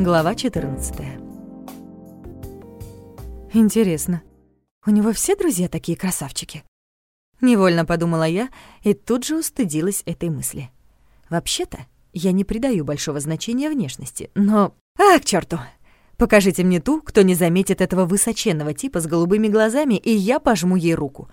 Глава 14. Интересно, у него все друзья такие красавчики? Невольно подумала я и тут же устыдилась этой мысли. Вообще-то, я не придаю большого значения внешности, но... А, к черту! Покажите мне ту, кто не заметит этого высоченного типа с голубыми глазами, и я пожму ей руку.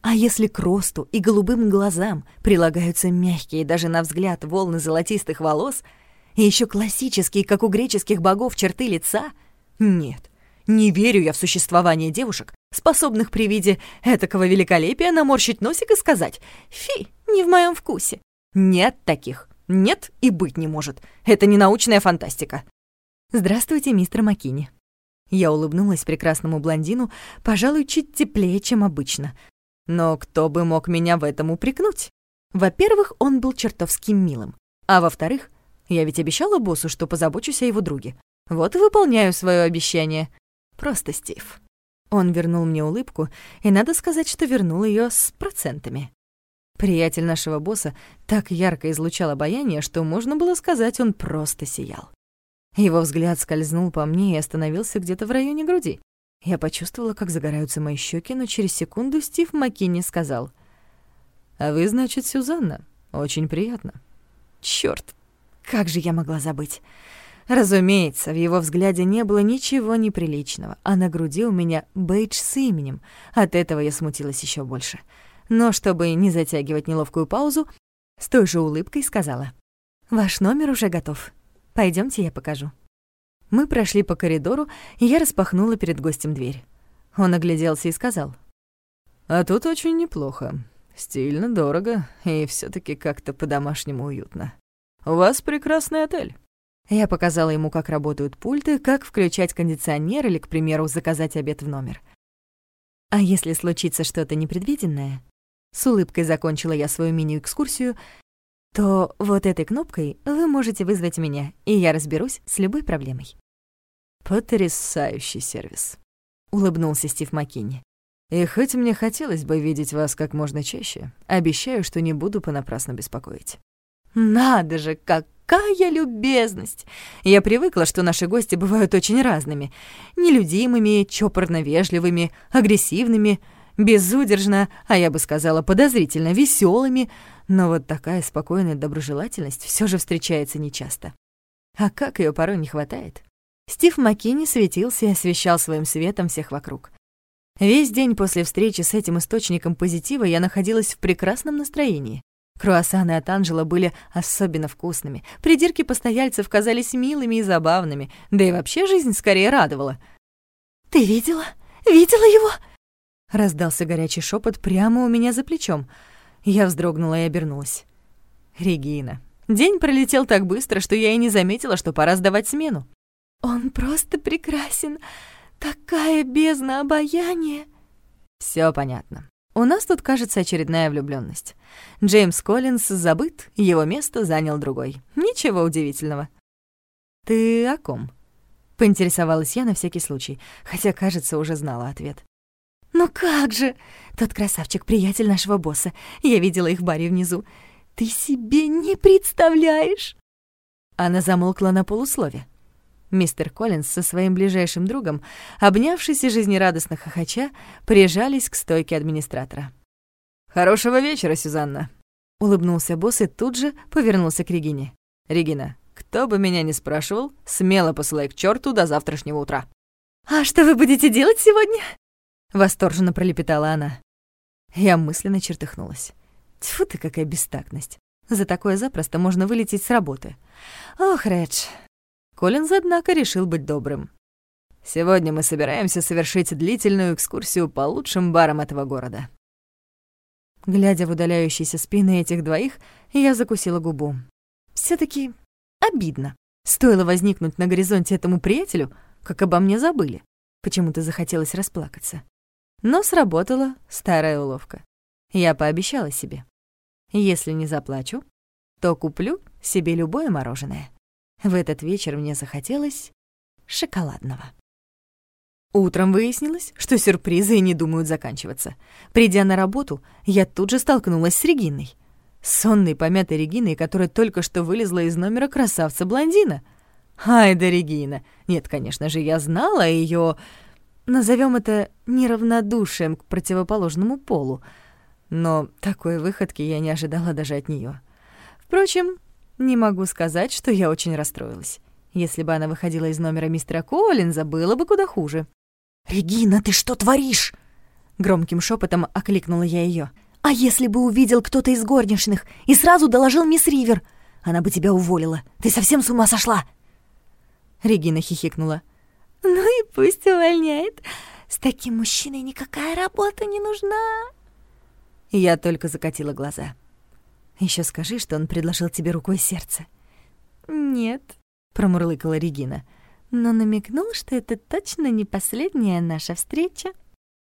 А если к росту и голубым глазам прилагаются мягкие даже на взгляд волны золотистых волос — и еще классические, как у греческих богов, черты лица? Нет, не верю я в существование девушек, способных при виде этакого великолепия наморщить носик и сказать «Фи, не в моем вкусе». Нет таких. Нет и быть не может. Это не научная фантастика. Здравствуйте, мистер Макини. Я улыбнулась прекрасному блондину, пожалуй, чуть теплее, чем обычно. Но кто бы мог меня в этом упрекнуть? Во-первых, он был чертовски милым. А во-вторых, я ведь обещала боссу, что позабочусь о его друге. Вот и выполняю свое обещание. Просто Стив. Он вернул мне улыбку, и надо сказать, что вернул ее с процентами. Приятель нашего босса так ярко излучал обаяние, что можно было сказать, он просто сиял. Его взгляд скользнул по мне и остановился где-то в районе груди. Я почувствовала, как загораются мои щеки, но через секунду Стив Маккини сказал. «А вы, значит, Сюзанна? Очень приятно». Чёрт, как же я могла забыть? Разумеется, в его взгляде не было ничего неприличного, а на груди у меня бейдж с именем. От этого я смутилась еще больше. Но чтобы не затягивать неловкую паузу, с той же улыбкой сказала. «Ваш номер уже готов. Пойдемте, я покажу». Мы прошли по коридору, и я распахнула перед гостем дверь. Он огляделся и сказал. «А тут очень неплохо. Стильно, дорого и все таки как-то по-домашнему уютно». У вас прекрасный отель». Я показала ему, как работают пульты, как включать кондиционер или, к примеру, заказать обед в номер. А если случится что-то непредвиденное, с улыбкой закончила я свою мини-экскурсию, то вот этой кнопкой вы можете вызвать меня, и я разберусь с любой проблемой. «Потрясающий сервис», — улыбнулся Стив Маккини. «И хоть мне хотелось бы видеть вас как можно чаще, обещаю, что не буду понапрасну беспокоить». Надо же, какая любезность! Я привыкла, что наши гости бывают очень разными. Нелюдимыми, чопорно-вежливыми, агрессивными, безудержно, а я бы сказала, подозрительно веселыми. Но вот такая спокойная доброжелательность все же встречается нечасто. А как ее порой не хватает? Стив Маккини светился и освещал своим светом всех вокруг. Весь день после встречи с этим источником позитива я находилась в прекрасном настроении. Круассаны от Анжела были особенно вкусными. Придирки постояльцев казались милыми и забавными, да и вообще жизнь скорее радовала. «Ты видела? Видела его?» Раздался горячий шепот прямо у меня за плечом. Я вздрогнула и обернулась. «Регина». День пролетел так быстро, что я и не заметила, что пора сдавать смену. «Он просто прекрасен! Такая бездна обаяния!» Все понятно. У нас тут, кажется, очередная влюблённость. Джеймс Коллинз забыт, его место занял другой. Ничего удивительного. «Ты о ком?» — поинтересовалась я на всякий случай, хотя, кажется, уже знала ответ. «Ну как же! Тот красавчик, приятель нашего босса. Я видела их в баре внизу. Ты себе не представляешь!» Она замолкла на полуслове. Мистер Коллинз со своим ближайшим другом, обнявшись и жизнерадостно хохоча, прижались к стойке администратора. «Хорошего вечера, Сюзанна!» — улыбнулся босс и тут же повернулся к Регине. «Регина, кто бы меня ни спрашивал, смело посылай к черту до завтрашнего утра». «А что вы будете делать сегодня?» — восторженно пролепетала она. Я мысленно чертыхнулась. Тьфу ты, какая бестактность. За такое запросто можно вылететь с работы. Ох, Редж, Коллинз, однако, решил быть добрым. «Сегодня мы собираемся совершить длительную экскурсию по лучшим барам этого города». Глядя в удаляющиеся спины этих двоих, я закусила губу. все таки обидно. Стоило возникнуть на горизонте этому приятелю, как обо мне забыли. Почему-то захотелось расплакаться. Но сработала старая уловка. Я пообещала себе. Если не заплачу, то куплю себе любое мороженое. В этот вечер мне захотелось шоколадного. Утром выяснилось, что сюрпризы и не думают заканчиваться. Придя на работу, я тут же столкнулась с Региной. Сонной, помятой Региной, которая только что вылезла из номера красавца-блондина. Ай да Регина. Нет, конечно же, я знала ее, назовем это неравнодушием к противоположному полу. Но такой выходки я не ожидала даже от нее. Впрочем, не могу сказать, что я очень расстроилась. Если бы она выходила из номера мистера Коллинза, было бы куда хуже. «Регина, ты что творишь?» Громким шепотом окликнула я ее. «А если бы увидел кто-то из горничных и сразу доложил мисс Ривер? Она бы тебя уволила. Ты совсем с ума сошла?» Регина хихикнула. «Ну и пусть увольняет. С таким мужчиной никакая работа не нужна». Я только закатила глаза. Еще скажи, что он предложил тебе рукой сердце». «Нет», — промурлыкала Регина, «но намекнул, что это точно не последняя наша встреча».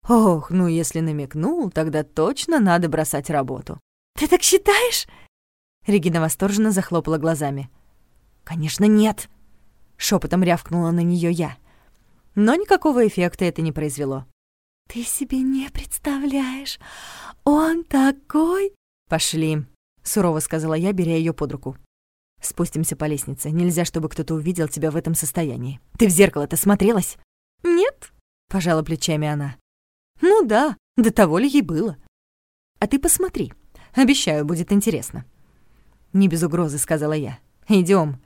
«Ох, ну если намекнул, тогда точно надо бросать работу». «Ты так считаешь?» Регина восторженно захлопала глазами. «Конечно, нет!» — шепотом рявкнула на нее я. Но никакого эффекта это не произвело. «Ты себе не представляешь! Он такой...» «Пошли», — сурово сказала я, беря ее под руку. «Спустимся по лестнице. Нельзя, чтобы кто-то увидел тебя в этом состоянии. Ты в зеркало-то смотрелась?» «Нет», — пожала плечами она. «Ну да, до того ли ей было. А ты посмотри. Обещаю, будет интересно». «Не без угрозы», — сказала я. Идем.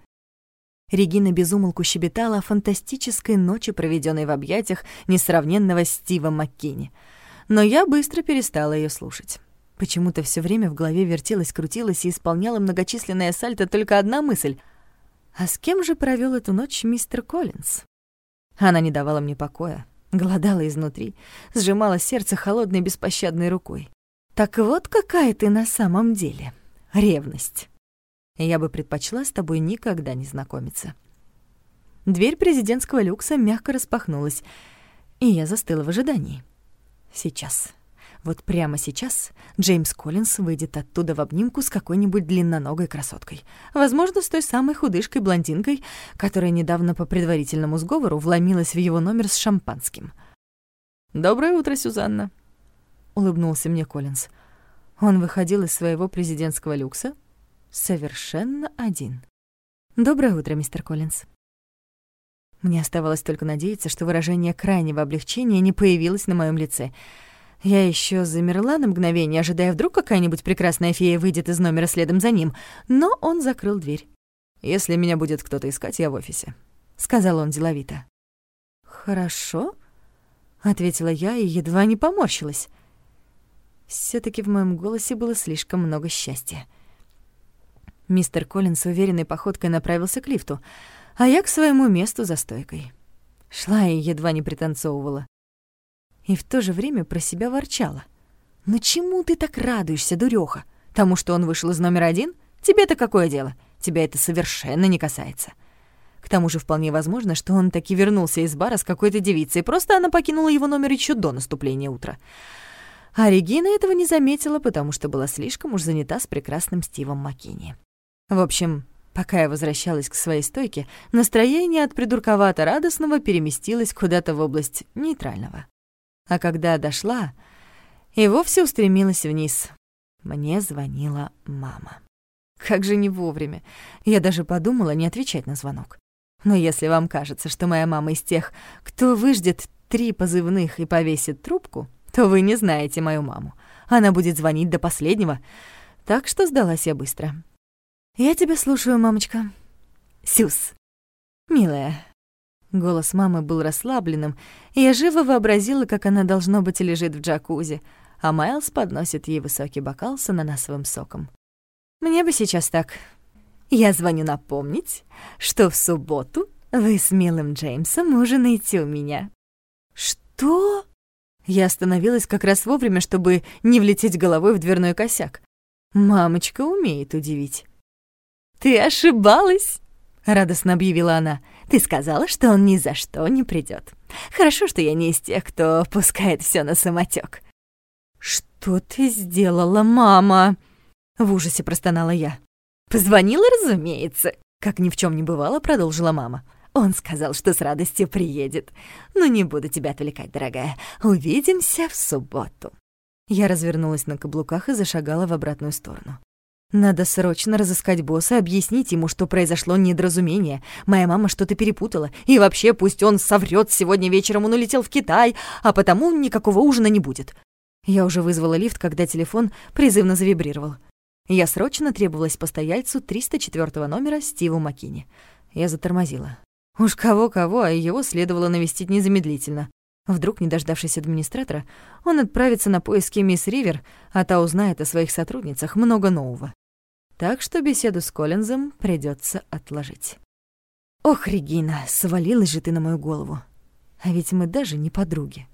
Регина безумолку щебетала о фантастической ночи, проведенной в объятиях несравненного Стива Маккини. Но я быстро перестала ее слушать. Почему-то все время в голове вертелась, крутилась и исполняла многочисленное сальто только одна мысль. А с кем же провел эту ночь мистер Коллинз? Она не давала мне покоя, голодала изнутри, сжимала сердце холодной беспощадной рукой. Так вот какая ты на самом деле. Ревность я бы предпочла с тобой никогда не знакомиться». Дверь президентского люкса мягко распахнулась, и я застыла в ожидании. Сейчас, вот прямо сейчас Джеймс Коллинс выйдет оттуда в обнимку с какой-нибудь длинноногой красоткой. Возможно, с той самой худышкой-блондинкой, которая недавно по предварительному сговору вломилась в его номер с шампанским. «Доброе утро, Сюзанна», — улыбнулся мне Коллинз. Он выходил из своего президентского люкса, совершенно один. «Доброе утро, мистер Коллинз». Мне оставалось только надеяться, что выражение крайнего облегчения не появилось на моем лице. Я еще замерла на мгновение, ожидая, вдруг какая-нибудь прекрасная фея выйдет из номера следом за ним, но он закрыл дверь. «Если меня будет кто-то искать, я в офисе», — сказал он деловито. «Хорошо», — ответила я и едва не поморщилась. все таки в моем голосе было слишком много счастья. Мистер Коллинс уверенной походкой направился к лифту, а я к своему месту за стойкой. Шла и едва не пританцовывала. И в то же время про себя ворчала. «Ну чему ты так радуешься, дурёха? Тому, что он вышел из номера один? Тебе-то какое дело? Тебя это совершенно не касается». К тому же вполне возможно, что он таки вернулся из бара с какой-то девицей, просто она покинула его номер еще до наступления утра. А Регина этого не заметила, потому что была слишком уж занята с прекрасным Стивом Маккини. В общем, пока я возвращалась к своей стойке, настроение от придурковато-радостного переместилось куда-то в область нейтрального. А когда дошла, и вовсе устремилась вниз. Мне звонила мама. Как же не вовремя. Я даже подумала не отвечать на звонок. Но если вам кажется, что моя мама из тех, кто выждет три позывных и повесит трубку, то вы не знаете мою маму. Она будет звонить до последнего. Так что сдалась я быстро. «Я тебя слушаю, мамочка». «Сюз». «Милая». Голос мамы был расслабленным, и я живо вообразила, как она, должно быть, лежит в джакузи, а Майлз подносит ей высокий бокал с ананасовым соком. «Мне бы сейчас так. Я звоню напомнить, что в субботу вы с милым Джеймсом ужинаете у меня». «Что?» Я остановилась как раз вовремя, чтобы не влететь головой в дверной косяк. Мамочка умеет удивить. «Ты ошибалась!» — радостно объявила она. «Ты сказала, что он ни за что не придет. Хорошо, что я не из тех, кто пускает все на самотек. «Что ты сделала, мама?» — в ужасе простонала я. «Позвонила, разумеется», — как ни в чем не бывало, продолжила мама. Он сказал, что с радостью приедет. Но не буду тебя отвлекать, дорогая. Увидимся в субботу. Я развернулась на каблуках и зашагала в обратную сторону. Надо срочно разыскать босса, объяснить ему, что произошло недоразумение. Моя мама что-то перепутала. И вообще, пусть он соврет, сегодня вечером он улетел в Китай, а потому никакого ужина не будет. Я уже вызвала лифт, когда телефон призывно завибрировал. Я срочно требовалась постояльцу 304 номера Стиву Маккини. Я затормозила. Уж кого-кого, а его следовало навестить незамедлительно. Вдруг, не дождавшись администратора, он отправится на поиски мисс Ривер, а та узнает о своих сотрудницах много нового. Так что беседу с Коллинзом придется отложить. Ох, Регина, свалилась же ты на мою голову. А ведь мы даже не подруги.